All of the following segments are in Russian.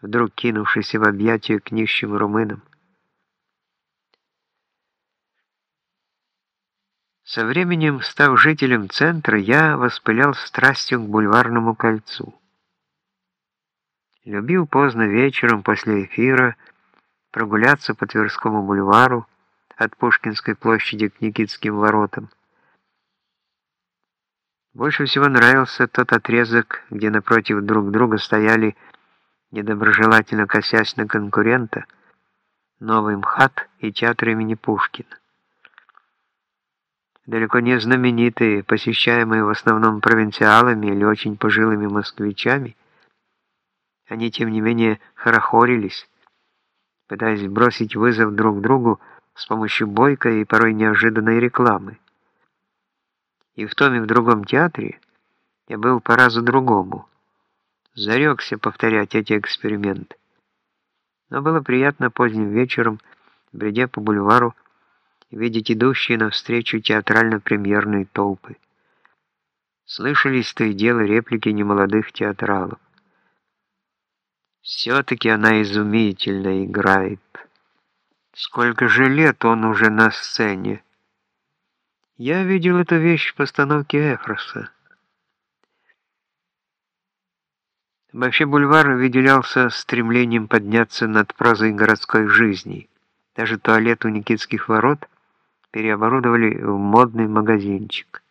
вдруг кинувшийся в объятия к нищим румынам. Со временем, став жителем центра, я воспылял страстью к бульварному кольцу. Любил поздно вечером после эфира прогуляться по Тверскому бульвару от Пушкинской площади к Никитским воротам. Больше всего нравился тот отрезок, где напротив друг друга стояли, недоброжелательно косясь на конкурента, Новый МХАТ и театр имени Пушкина далеко не знаменитые, посещаемые в основном провинциалами или очень пожилыми москвичами, они, тем не менее, хорохорились, пытаясь бросить вызов друг другу с помощью бойкой и порой неожиданной рекламы. И в том и в другом театре я был по разу другому. Зарекся повторять эти эксперименты. Но было приятно поздним вечером, бредя по бульвару, видеть идущие навстречу театрально-премьерные толпы. Слышались то и дело реплики немолодых театралов. Все-таки она изумительно играет. Сколько же лет он уже на сцене? Я видел эту вещь в постановке Эфроса. Вообще бульвар выделялся стремлением подняться над прозой городской жизни. Даже туалет у Никитских ворот – переоборудовали в модный магазинчик.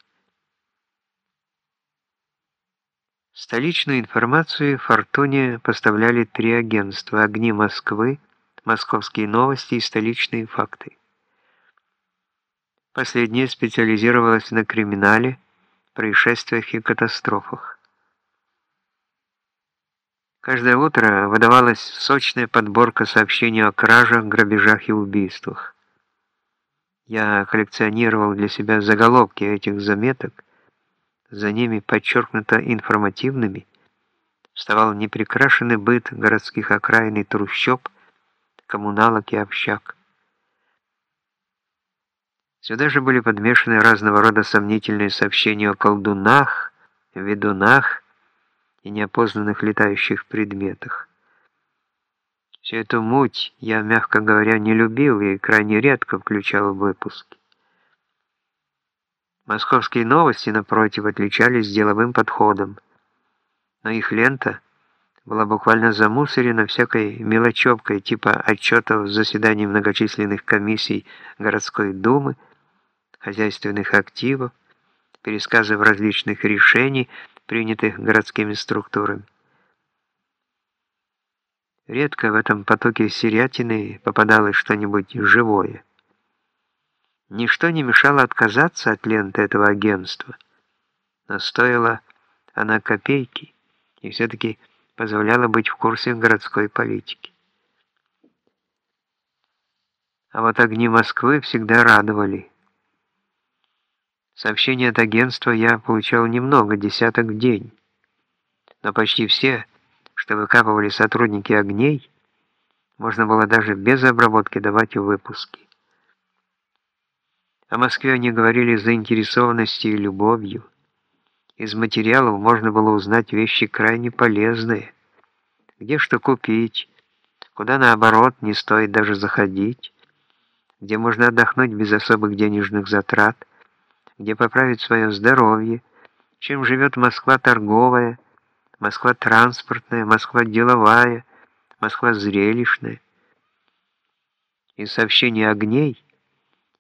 Столичную информацию Фортуне поставляли три агентства «Огни Москвы», «Московские новости» и «Столичные факты». Последнее специализировалось на криминале, происшествиях и катастрофах. Каждое утро выдавалась сочная подборка сообщений о кражах, грабежах и убийствах. Я коллекционировал для себя заголовки этих заметок, за ними подчеркнуто информативными, вставал непрекрашенный быт городских окраин и трущоб, коммуналок и общак. Сюда же были подмешаны разного рода сомнительные сообщения о колдунах, ведунах и неопознанных летающих предметах. Всю эту муть я, мягко говоря, не любил и крайне редко включал в выпуски. Московские новости, напротив, отличались деловым подходом, но их лента была буквально замусорена всякой мелочевкой типа отчетов заседаний многочисленных комиссий городской думы, хозяйственных активов, пересказов различных решений, принятых городскими структурами. Редко в этом потоке серятины попадалось что-нибудь живое. Ничто не мешало отказаться от ленты этого агентства, но стоила она копейки и все-таки позволяла быть в курсе городской политики. А вот огни Москвы всегда радовали. Сообщения от агентства я получал немного, десяток в день, но почти все – что выкапывали сотрудники огней, можно было даже без обработки давать в выпуски. О Москве они говорили с заинтересованностью и любовью. Из материалов можно было узнать вещи крайне полезные. Где что купить, куда наоборот не стоит даже заходить, где можно отдохнуть без особых денежных затрат, где поправить свое здоровье, чем живет Москва торговая, Москва транспортная, Москва деловая, Москва зрелищная. Из сообщения огней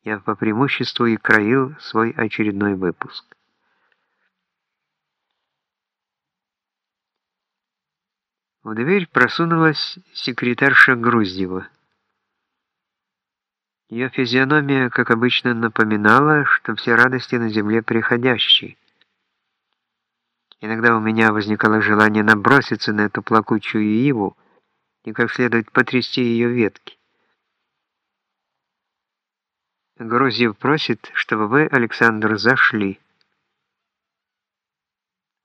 я по преимуществу и краил свой очередной выпуск. В дверь просунулась секретарша Груздева. Ее физиономия, как обычно, напоминала, что все радости на земле приходящие. Иногда у меня возникало желание наброситься на эту плакучую иву и как следует потрясти ее ветки. Грузьев просит, чтобы вы, Александр, зашли.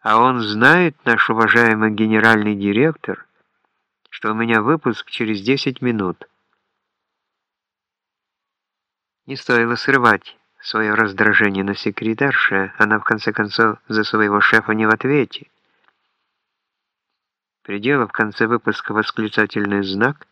А он знает, наш уважаемый генеральный директор, что у меня выпуск через 10 минут. Не стоило срывать свое раздражение на секретарше, она в конце концов за своего шефа не в ответе. Приделав в конце выпуска восклицательный знак,